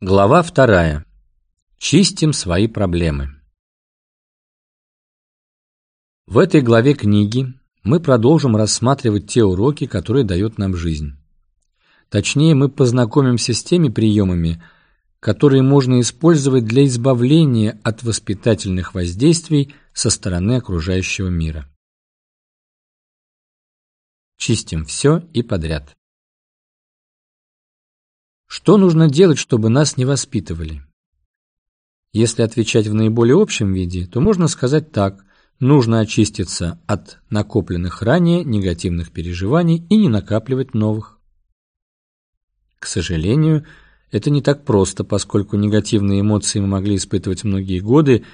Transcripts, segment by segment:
Глава вторая. Чистим свои проблемы. В этой главе книги мы продолжим рассматривать те уроки, которые дает нам жизнь. Точнее, мы познакомимся с теми приемами, которые можно использовать для избавления от воспитательных воздействий со стороны окружающего мира. Чистим все и подряд. Что нужно делать, чтобы нас не воспитывали? Если отвечать в наиболее общем виде, то можно сказать так. Нужно очиститься от накопленных ранее негативных переживаний и не накапливать новых. К сожалению, это не так просто, поскольку негативные эмоции мы могли испытывать многие годы,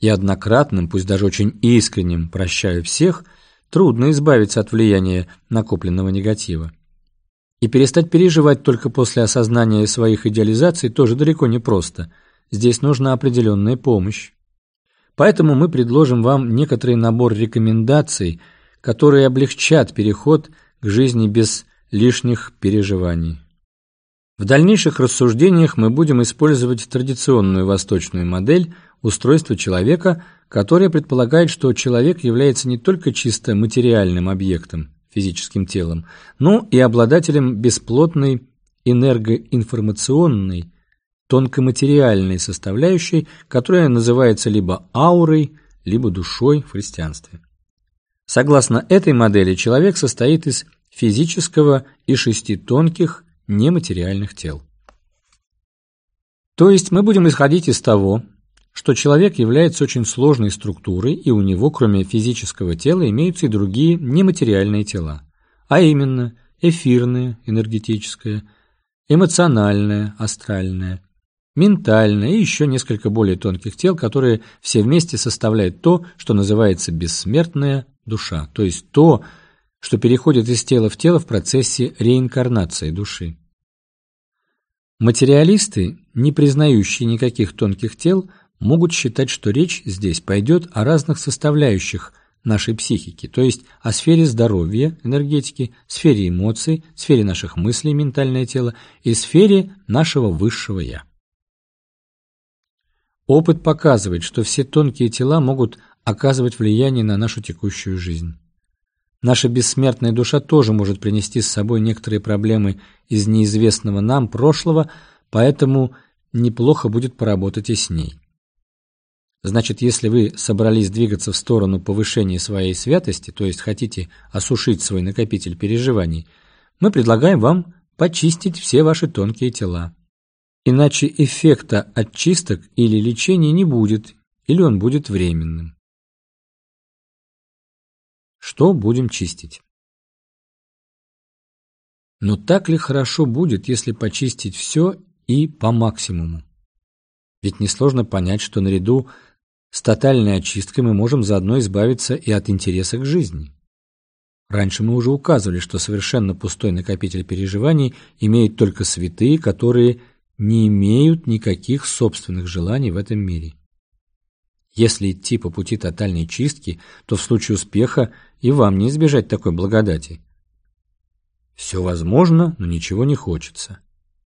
и однократным, пусть даже очень искренним «прощаю всех» трудно избавиться от влияния накопленного негатива. И перестать переживать только после осознания своих идеализаций тоже далеко не просто. Здесь нужна определенная помощь. Поэтому мы предложим вам некоторый набор рекомендаций, которые облегчат переход к жизни без лишних переживаний. В дальнейших рассуждениях мы будем использовать традиционную восточную модель устройства человека, которая предполагает, что человек является не только чисто материальным объектом, физическим телом, но и обладателем бесплотной энергоинформационной, тонкоматериальной составляющей, которая называется либо аурой, либо душой в христианстве. Согласно этой модели, человек состоит из физического и шести тонких нематериальных тел. То есть мы будем исходить из того, что человек является очень сложной структурой, и у него, кроме физического тела, имеются и другие нематериальные тела, а именно эфирное, энергетическое, эмоциональное, астральное, ментальное и еще несколько более тонких тел, которые все вместе составляют то, что называется бессмертная душа, то есть то, что переходит из тела в тело в процессе реинкарнации души. Материалисты, не признающие никаких тонких тел, могут считать, что речь здесь пойдет о разных составляющих нашей психики, то есть о сфере здоровья, энергетики, сфере эмоций, сфере наших мыслей, ментальное тело и сфере нашего высшего «я». Опыт показывает, что все тонкие тела могут оказывать влияние на нашу текущую жизнь. Наша бессмертная душа тоже может принести с собой некоторые проблемы из неизвестного нам прошлого, поэтому неплохо будет поработать и с ней. Значит, если вы собрались двигаться в сторону повышения своей святости, то есть хотите осушить свой накопитель переживаний, мы предлагаем вам почистить все ваши тонкие тела. Иначе эффекта от чисток или лечения не будет, или он будет временным. Что будем чистить? Но так ли хорошо будет, если почистить все и по максимуму? Ведь несложно понять, что наряду с тотальной очисткой мы можем заодно избавиться и от интереса к жизни. Раньше мы уже указывали, что совершенно пустой накопитель переживаний имеют только святые, которые не имеют никаких собственных желаний в этом мире. Если идти по пути тотальной чистки, то в случае успеха и вам не избежать такой благодати. Все возможно, но ничего не хочется.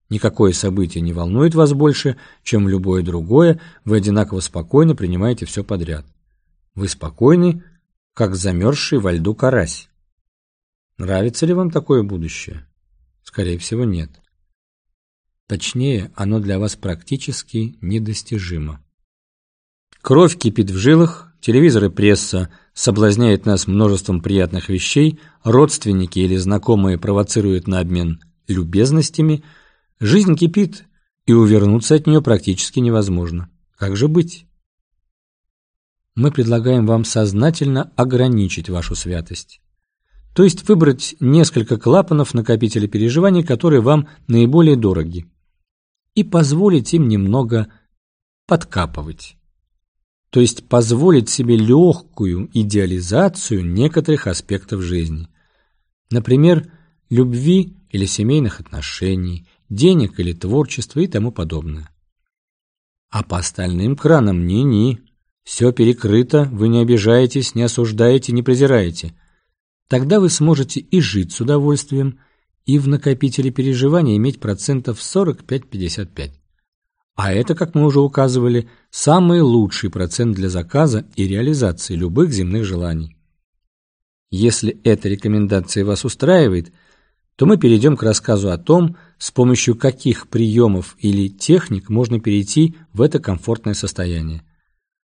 Никакое событие не волнует вас больше, чем любое другое, вы одинаково спокойно принимаете все подряд. Вы спокойны, как замерзший во льду карась. Нравится ли вам такое будущее? Скорее всего, нет. Точнее, оно для вас практически недостижимо. Кровь кипит в жилах, телевизор и пресса соблазняют нас множеством приятных вещей, родственники или знакомые провоцируют на обмен любезностями – Жизнь кипит, и увернуться от нее практически невозможно. Как же быть? Мы предлагаем вам сознательно ограничить вашу святость. То есть выбрать несколько клапанов накопителя переживаний, которые вам наиболее дороги, и позволить им немного подкапывать. То есть позволить себе легкую идеализацию некоторых аспектов жизни. Например, любви или семейных отношений, денег или творчества и тому подобное. А по остальным кранам ни-ни. Все перекрыто, вы не обижаетесь, не осуждаете, не презираете. Тогда вы сможете и жить с удовольствием, и в накопителе переживаний иметь процентов 45-55. А это, как мы уже указывали, самый лучший процент для заказа и реализации любых земных желаний. Если эта рекомендация вас устраивает, то мы перейдем к рассказу о том, с помощью каких приемов или техник можно перейти в это комфортное состояние.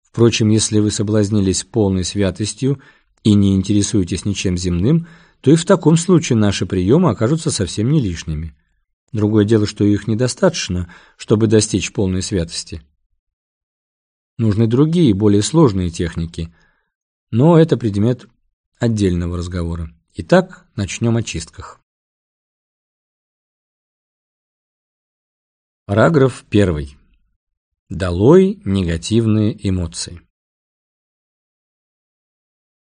Впрочем, если вы соблазнились полной святостью и не интересуетесь ничем земным, то и в таком случае наши приемы окажутся совсем не лишними. Другое дело, что их недостаточно, чтобы достичь полной святости. Нужны другие, более сложные техники, но это предмет отдельного разговора. Итак, начнем о чистках. Параграф 1. Долой негативные эмоции.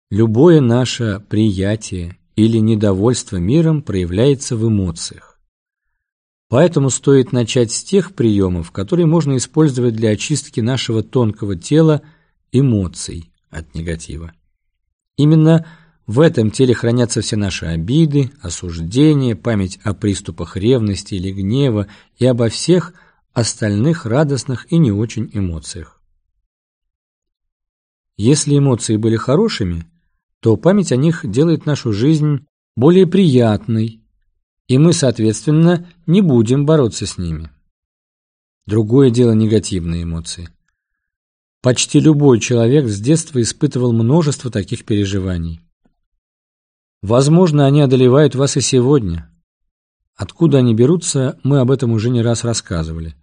Любое наше приятие или недовольство миром проявляется в эмоциях. Поэтому стоит начать с тех приемов, которые можно использовать для очистки нашего тонкого тела эмоций от негатива. Именно в этом теле хранятся все наши обиды, осуждения, память о приступах ревности или гнева и обо всех остальных радостных и не очень эмоциях. Если эмоции были хорошими, то память о них делает нашу жизнь более приятной, и мы, соответственно, не будем бороться с ними. Другое дело негативные эмоции. Почти любой человек с детства испытывал множество таких переживаний. Возможно, они одолевают вас и сегодня. Откуда они берутся, мы об этом уже не раз рассказывали.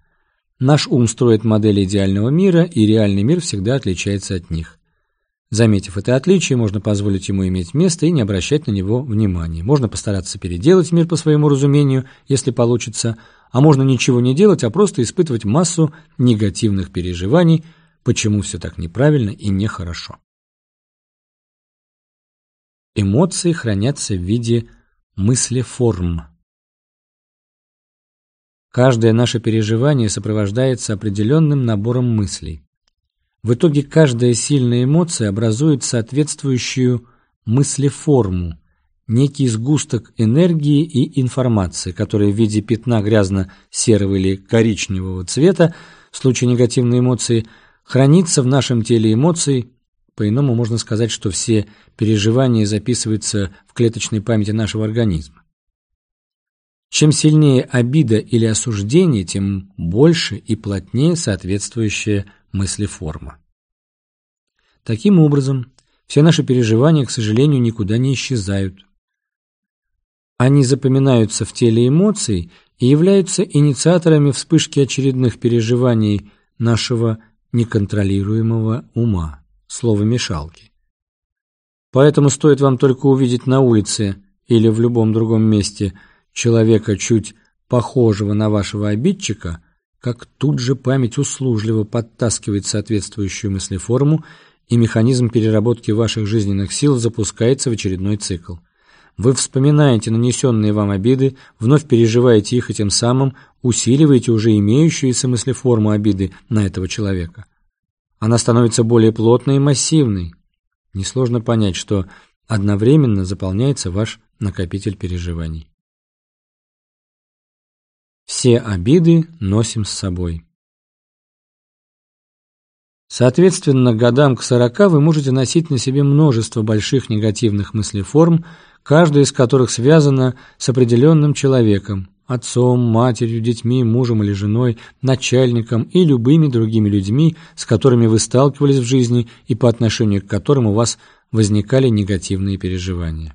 Наш ум строит модели идеального мира, и реальный мир всегда отличается от них. Заметив это отличие, можно позволить ему иметь место и не обращать на него внимания. Можно постараться переделать мир по своему разумению, если получится, а можно ничего не делать, а просто испытывать массу негативных переживаний, почему все так неправильно и нехорошо. Эмоции хранятся в виде мыслеформ. Каждое наше переживание сопровождается определенным набором мыслей. В итоге каждая сильная эмоция образует соответствующую мыслеформу, некий сгусток энергии и информации, которая в виде пятна грязно-серого или коричневого цвета в случае негативной эмоции хранится в нашем теле эмоций. По-иному можно сказать, что все переживания записываются в клеточной памяти нашего организма. Чем сильнее обида или осуждение, тем больше и плотнее соответствующая мыслеформа. Таким образом, все наши переживания, к сожалению, никуда не исчезают. Они запоминаются в теле эмоций и являются инициаторами вспышки очередных переживаний нашего неконтролируемого ума, слова мешалки. Поэтому стоит вам только увидеть на улице или в любом другом месте человека чуть похожего на вашего обидчика – как тут же память услужливо подтаскивает соответствующую мыслеформу, и механизм переработки ваших жизненных сил запускается в очередной цикл. Вы вспоминаете нанесенные вам обиды, вновь переживаете их и тем самым усиливаете уже имеющуюся мыслеформу обиды на этого человека. Она становится более плотной и массивной. Несложно понять, что одновременно заполняется ваш накопитель переживаний. Все обиды носим с собой. Соответственно, годам к сорока вы можете носить на себе множество больших негативных мыслеформ, каждая из которых связана с определенным человеком – отцом, матерью, детьми, мужем или женой, начальником и любыми другими людьми, с которыми вы сталкивались в жизни и по отношению к которым у вас возникали негативные переживания.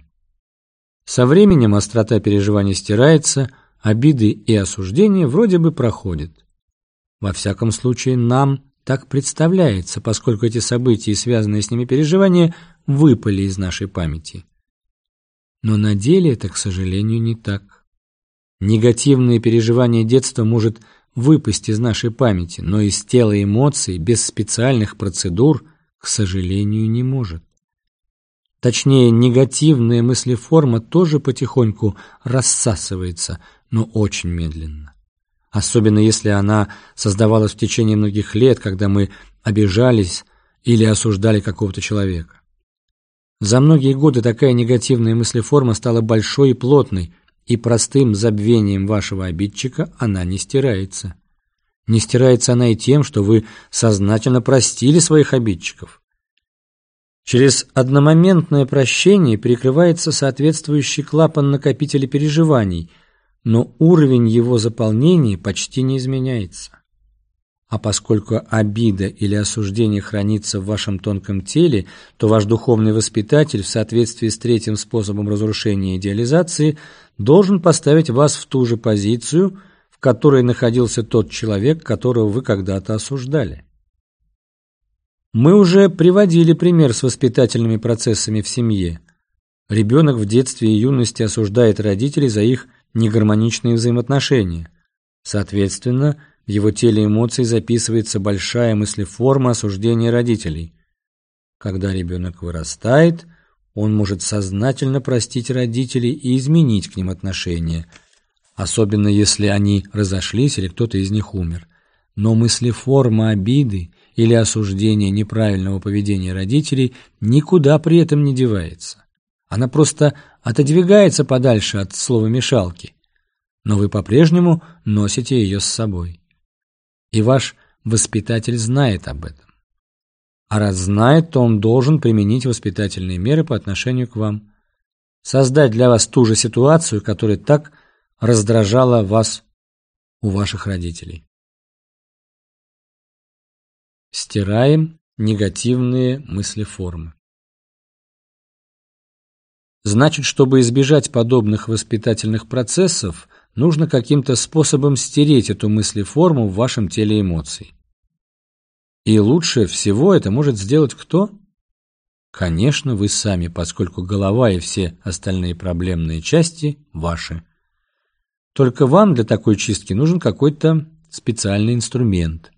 Со временем острота переживаний стирается – обиды и осуждения вроде бы проходят. Во всяком случае, нам так представляется, поскольку эти события и связанные с ними переживания выпали из нашей памяти. Но на деле это, к сожалению, не так. Негативные переживания детства может выпасть из нашей памяти, но из тела эмоций без специальных процедур, к сожалению, не может. Точнее, негативная мыслеформа тоже потихоньку рассасывается – но очень медленно. Особенно если она создавалась в течение многих лет, когда мы обижались или осуждали какого-то человека. За многие годы такая негативная мыслеформа стала большой и плотной, и простым забвением вашего обидчика она не стирается. Не стирается она и тем, что вы сознательно простили своих обидчиков. Через одномоментное прощение перекрывается соответствующий клапан накопителя переживаний, но уровень его заполнения почти не изменяется. А поскольку обида или осуждение хранится в вашем тонком теле, то ваш духовный воспитатель в соответствии с третьим способом разрушения идеализации должен поставить вас в ту же позицию, в которой находился тот человек, которого вы когда-то осуждали. Мы уже приводили пример с воспитательными процессами в семье. Ребенок в детстве и юности осуждает родителей за их негармоничные взаимоотношения. Соответственно, в его теле эмоций записывается большая мыслеформа осуждения родителей. Когда ребенок вырастает, он может сознательно простить родителей и изменить к ним отношения, особенно если они разошлись или кто-то из них умер. Но мыслеформа обиды или осуждение неправильного поведения родителей никуда при этом не девается. Она просто отодвигается подальше от слова мешалки, но вы по-прежнему носите ее с собой. И ваш воспитатель знает об этом. А раз знает, то он должен применить воспитательные меры по отношению к вам. Создать для вас ту же ситуацию, которая так раздражала вас у ваших родителей. Стираем негативные мыслеформы. Значит, чтобы избежать подобных воспитательных процессов, нужно каким-то способом стереть эту мыслеформу в вашем теле эмоций. И лучше всего это может сделать кто? Конечно, вы сами, поскольку голова и все остальные проблемные части ваши. Только вам для такой чистки нужен какой-то специальный инструмент –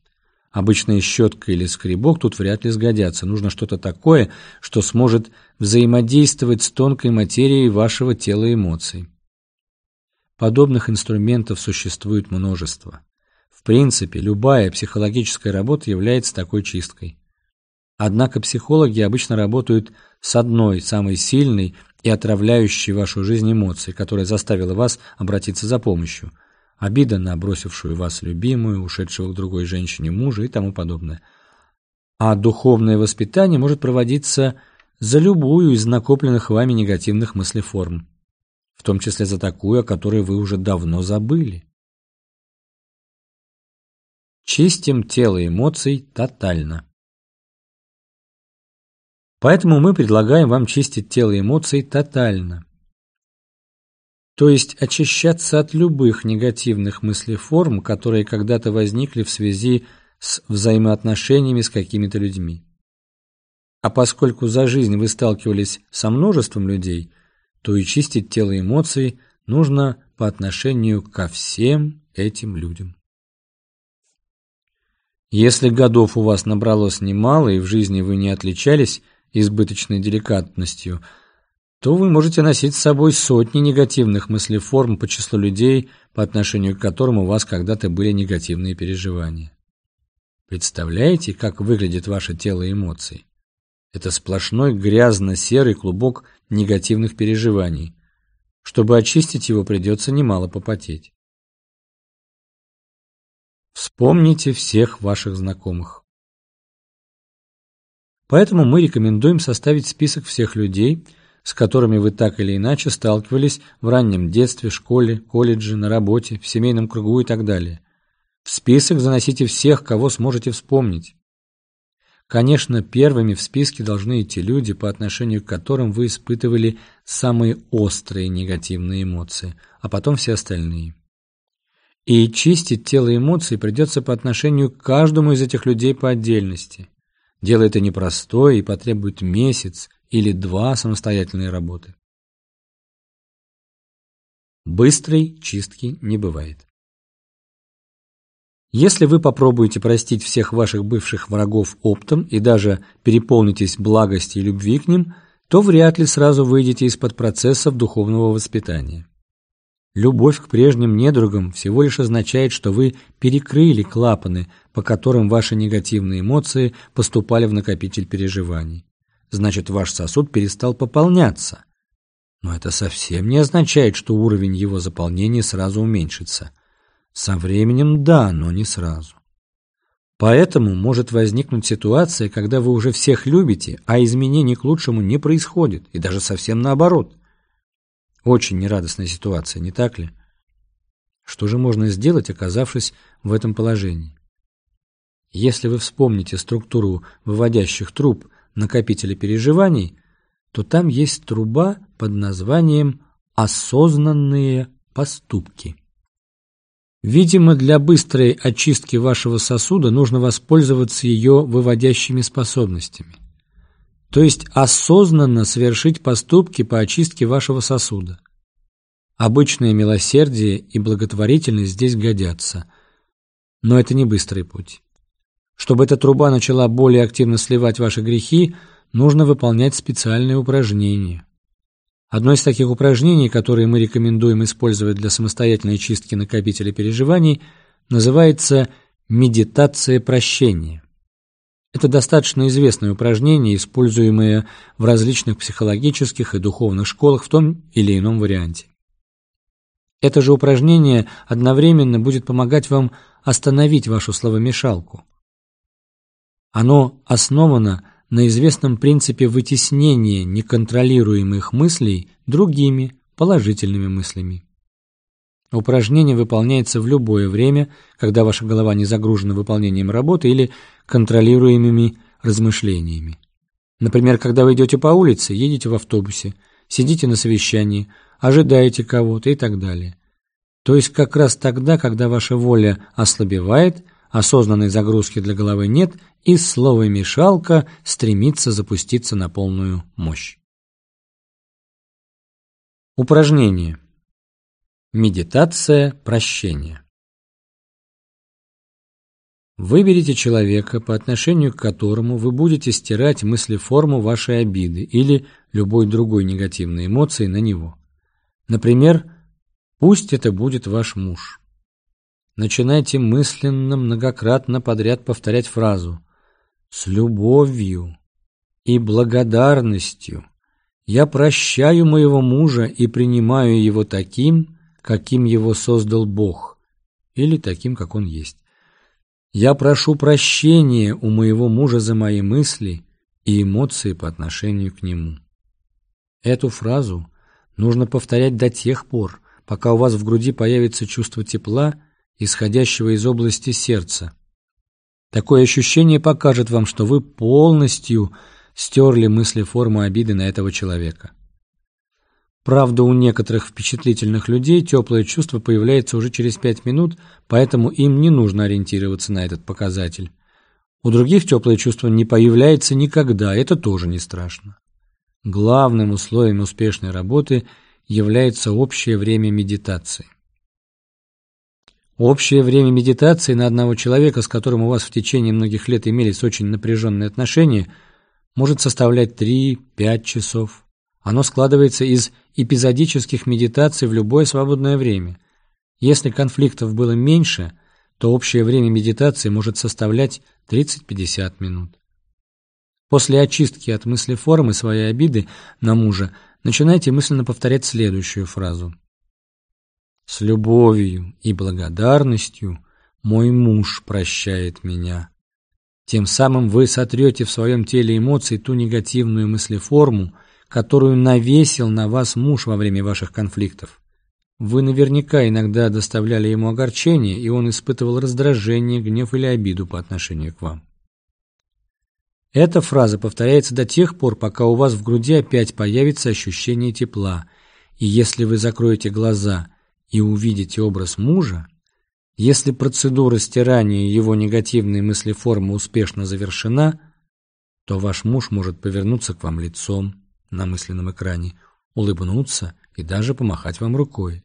Обычная щетка или скребок тут вряд ли сгодятся. Нужно что-то такое, что сможет взаимодействовать с тонкой материей вашего тела эмоций. Подобных инструментов существует множество. В принципе, любая психологическая работа является такой чисткой. Однако психологи обычно работают с одной, самой сильной и отравляющей вашу жизнь эмоцией, которая заставила вас обратиться за помощью – обида на бросившую вас любимую, ушедшего к другой женщине мужа и тому подобное. А духовное воспитание может проводиться за любую из накопленных вами негативных мыслеформ, в том числе за такую, о которой вы уже давно забыли. Чистим тело эмоций тотально. Поэтому мы предлагаем вам чистить тело эмоций тотально то есть очищаться от любых негативных мыслеформ, которые когда-то возникли в связи с взаимоотношениями с какими-то людьми. А поскольку за жизнь вы сталкивались со множеством людей, то и чистить тело эмоций нужно по отношению ко всем этим людям. Если годов у вас набралось немало и в жизни вы не отличались избыточной деликатностью – то вы можете носить с собой сотни негативных мыслеформ по числу людей, по отношению к которым у вас когда-то были негативные переживания. Представляете, как выглядит ваше тело и эмоции? Это сплошной грязно-серый клубок негативных переживаний. Чтобы очистить его, придется немало попотеть. Вспомните всех ваших знакомых. Поэтому мы рекомендуем составить список всех людей, с которыми вы так или иначе сталкивались в раннем детстве, школе, колледже, на работе, в семейном кругу и так далее. В список заносите всех, кого сможете вспомнить. Конечно, первыми в списке должны идти люди, по отношению к которым вы испытывали самые острые негативные эмоции, а потом все остальные. И чистить тело эмоций придется по отношению к каждому из этих людей по отдельности. Дело это непростое и потребует месяц, или два самостоятельные работы. Быстрой чистки не бывает. Если вы попробуете простить всех ваших бывших врагов оптом и даже переполнитесь благости и любви к ним, то вряд ли сразу выйдете из-под процессов духовного воспитания. Любовь к прежним недругам всего лишь означает, что вы перекрыли клапаны, по которым ваши негативные эмоции поступали в накопитель переживаний значит ваш сосуд перестал пополняться. Но это совсем не означает, что уровень его заполнения сразу уменьшится. Со временем да, но не сразу. Поэтому может возникнуть ситуация, когда вы уже всех любите, а изменений к лучшему не происходит, и даже совсем наоборот. Очень нерадостная ситуация, не так ли? Что же можно сделать, оказавшись в этом положении? Если вы вспомните структуру выводящих труб накопителя переживаний, то там есть труба под названием «осознанные поступки». Видимо, для быстрой очистки вашего сосуда нужно воспользоваться ее выводящими способностями. То есть осознанно совершить поступки по очистке вашего сосуда. Обычное милосердие и благотворительность здесь годятся, но это не быстрый путь. Чтобы эта труба начала более активно сливать ваши грехи, нужно выполнять специальные упражнения. Одно из таких упражнений, которые мы рекомендуем использовать для самостоятельной чистки накопителя переживаний, называется медитация прощения. Это достаточно известное упражнение, используемое в различных психологических и духовных школах в том или ином варианте. Это же упражнение одновременно будет помогать вам остановить вашу словомешалку. Оно основано на известном принципе вытеснения неконтролируемых мыслей другими положительными мыслями. Упражнение выполняется в любое время, когда ваша голова не загружена выполнением работы или контролируемыми размышлениями. Например, когда вы идете по улице, едете в автобусе, сидите на совещании, ожидаете кого-то и так далее. То есть как раз тогда, когда ваша воля ослабевает, осознанной загрузки для головы нет – и слово-мешалка стремится запуститься на полную мощь. Упражнение. Медитация прощения. Выберите человека, по отношению к которому вы будете стирать мыслеформу вашей обиды или любой другой негативной эмоции на него. Например, пусть это будет ваш муж. Начинайте мысленно многократно подряд повторять фразу с любовью и благодарностью я прощаю моего мужа и принимаю его таким, каким его создал Бог, или таким, как он есть. Я прошу прощения у моего мужа за мои мысли и эмоции по отношению к нему. Эту фразу нужно повторять до тех пор, пока у вас в груди появится чувство тепла, исходящего из области сердца, Такое ощущение покажет вам, что вы полностью стерли мысли формы обиды на этого человека. Правда, у некоторых впечатлительных людей теплое чувство появляется уже через пять минут, поэтому им не нужно ориентироваться на этот показатель. У других теплое чувство не появляется никогда, это тоже не страшно. Главным условием успешной работы является общее время медитации. Общее время медитации на одного человека, с которым у вас в течение многих лет имелись очень напряженные отношения, может составлять 3-5 часов. Оно складывается из эпизодических медитаций в любое свободное время. Если конфликтов было меньше, то общее время медитации может составлять 30-50 минут. После очистки от мыслеформы своей обиды на мужа начинайте мысленно повторять следующую фразу – с любовью и благодарностью мой муж прощает меня. Тем самым вы сотрете в своем теле эмоций ту негативную мыслеформу, которую навесил на вас муж во время ваших конфликтов. Вы наверняка иногда доставляли ему огорчение, и он испытывал раздражение, гнев или обиду по отношению к вам. Эта фраза повторяется до тех пор, пока у вас в груди опять появится ощущение тепла, и если вы закроете глаза – и увидите образ мужа, если процедура стирания его негативной мыслеформы успешно завершена, то ваш муж может повернуться к вам лицом на мысленном экране, улыбнуться и даже помахать вам рукой.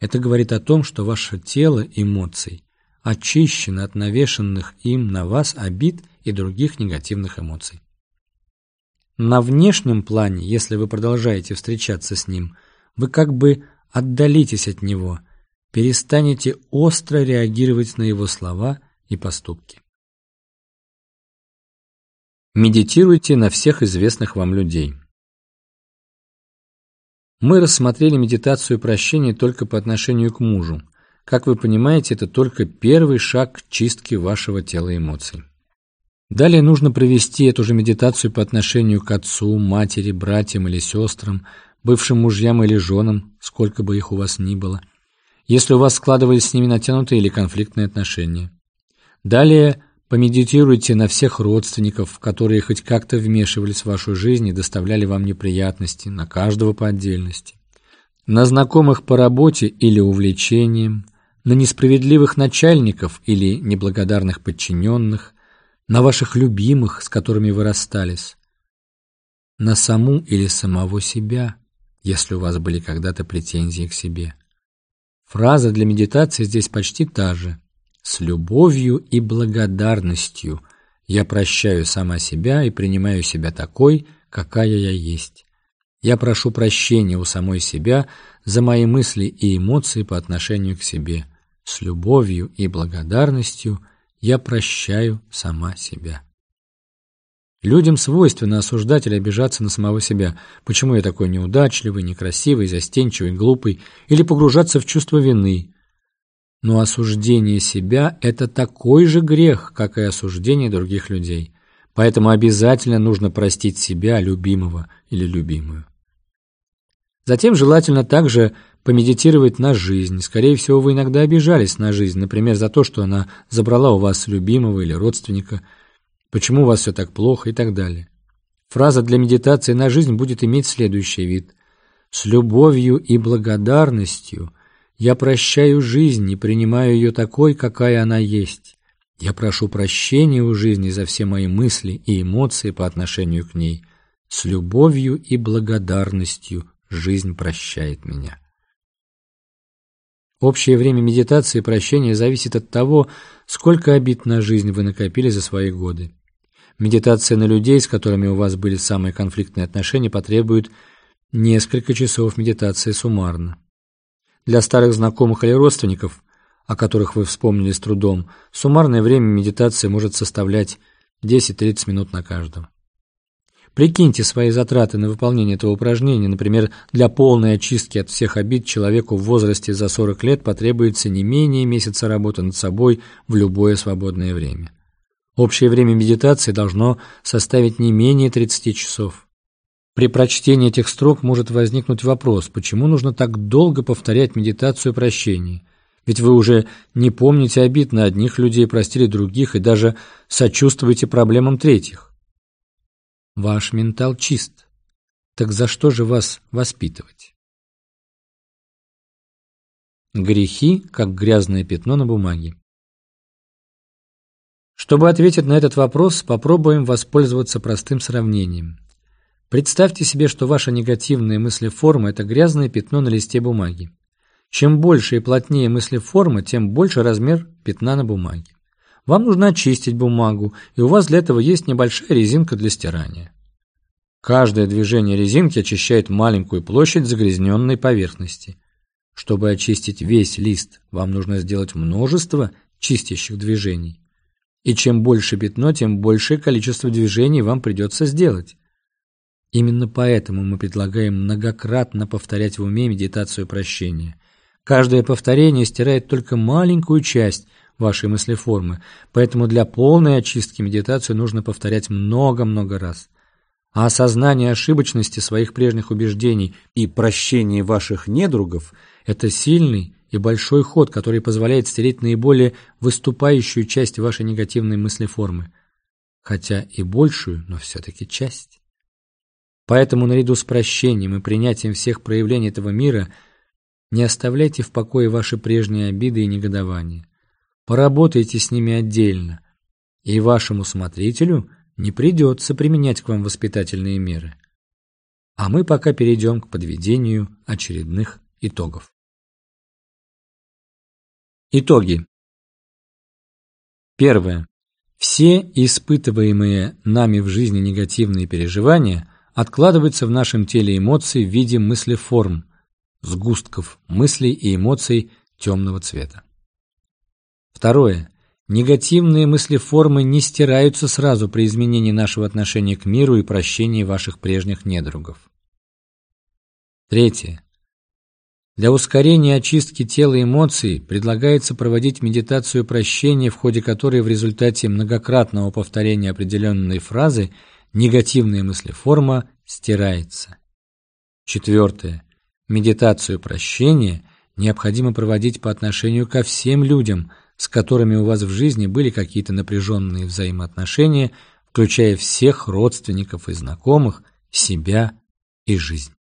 Это говорит о том, что ваше тело эмоций очищено от навешенных им на вас обид и других негативных эмоций. На внешнем плане, если вы продолжаете встречаться с ним, вы как бы Отдалитесь от него, перестанете остро реагировать на его слова и поступки. Медитируйте на всех известных вам людей. Мы рассмотрели медитацию прощения только по отношению к мужу, Как вы понимаете, это только первый шаг к чистке вашего тела эмоций. Далее нужно провести эту же медитацию по отношению к отцу, матери, братьям или сестрам, бывшим мужьям или женам, сколько бы их у вас ни было, если у вас складывались с ними натянутые или конфликтные отношения. Далее помедитируйте на всех родственников, которые хоть как-то вмешивались в вашу жизнь и доставляли вам неприятности, на каждого по отдельности. На знакомых по работе или увлечениям, на несправедливых начальников или неблагодарных подчиненных, на ваших любимых, с которыми вы расстались, на саму или самого себя, если у вас были когда-то претензии к себе. Фраза для медитации здесь почти та же. С любовью и благодарностью я прощаю сама себя и принимаю себя такой, какая я есть. Я прошу прощения у самой себя за мои мысли и эмоции по отношению к себе. С любовью и благодарностью я прощаю сама себя. Людям свойственно осуждать или обижаться на самого себя. Почему я такой неудачливый, некрасивый, застенчивый, глупый? Или погружаться в чувство вины. Но осуждение себя – это такой же грех, как и осуждение других людей. Поэтому обязательно нужно простить себя, любимого или любимую. Затем желательно также помедитировать на жизнь. Скорее всего, вы иногда обижались на жизнь, например, за то, что она забрала у вас любимого или родственника, почему у вас все так плохо и так далее. Фраза для медитации на жизнь будет иметь следующий вид. «С любовью и благодарностью я прощаю жизнь и принимаю ее такой, какая она есть. Я прошу прощения у жизни за все мои мысли и эмоции по отношению к ней. С любовью и благодарностью жизнь прощает меня. Общее время медитации и прощения зависит от того, сколько обид на жизнь вы накопили за свои годы. Медитация на людей, с которыми у вас были самые конфликтные отношения, потребует несколько часов медитации суммарно. Для старых знакомых или родственников, о которых вы вспомнили с трудом, суммарное время медитации может составлять 10-30 минут на каждого. Прикиньте свои затраты на выполнение этого упражнения. Например, для полной очистки от всех обид человеку в возрасте за 40 лет потребуется не менее месяца работы над собой в любое свободное время. Общее время медитации должно составить не менее 30 часов. При прочтении этих строк может возникнуть вопрос, почему нужно так долго повторять медитацию прощения? Ведь вы уже не помните обид на одних людей, простили других и даже сочувствуете проблемам третьих. Ваш ментал чист. Так за что же вас воспитывать? Грехи, как грязное пятно на бумаге. Чтобы ответить на этот вопрос, попробуем воспользоваться простым сравнением. Представьте себе, что ваша негативная мыслеформа – это грязное пятно на листе бумаги. Чем больше и плотнее мыслеформа, тем больше размер пятна на бумаге. Вам нужно очистить бумагу, и у вас для этого есть небольшая резинка для стирания. Каждое движение резинки очищает маленькую площадь загрязненной поверхности. Чтобы очистить весь лист, вам нужно сделать множество чистящих движений. И чем больше пятно, тем большее количество движений вам придется сделать. Именно поэтому мы предлагаем многократно повторять в уме медитацию прощения. Каждое повторение стирает только маленькую часть – вашей мыслеформы, поэтому для полной очистки медитацию нужно повторять много-много раз. А осознание ошибочности своих прежних убеждений и прощение ваших недругов – это сильный и большой ход, который позволяет стереть наиболее выступающую часть вашей негативной мыслеформы, хотя и большую, но все-таки часть. Поэтому наряду с прощением и принятием всех проявлений этого мира не оставляйте в покое ваши прежние обиды и негодования. Поработайте с ними отдельно, и вашему смотрителю не придется применять к вам воспитательные меры. А мы пока перейдем к подведению очередных итогов. Итоги. Первое. Все испытываемые нами в жизни негативные переживания откладываются в нашем теле эмоций в виде мыслеформ, сгустков мыслей и эмоций темного цвета. Второе. Негативные мыслеформы не стираются сразу при изменении нашего отношения к миру и прощении ваших прежних недругов. Третье. Для ускорения очистки тела и эмоций предлагается проводить медитацию прощения, в ходе которой в результате многократного повторения определенной фразы негативная мыслеформа стирается. Четвертое. Медитацию прощения необходимо проводить по отношению ко всем людям, с которыми у вас в жизни были какие-то напряженные взаимоотношения, включая всех родственников и знакомых, себя и жизнь.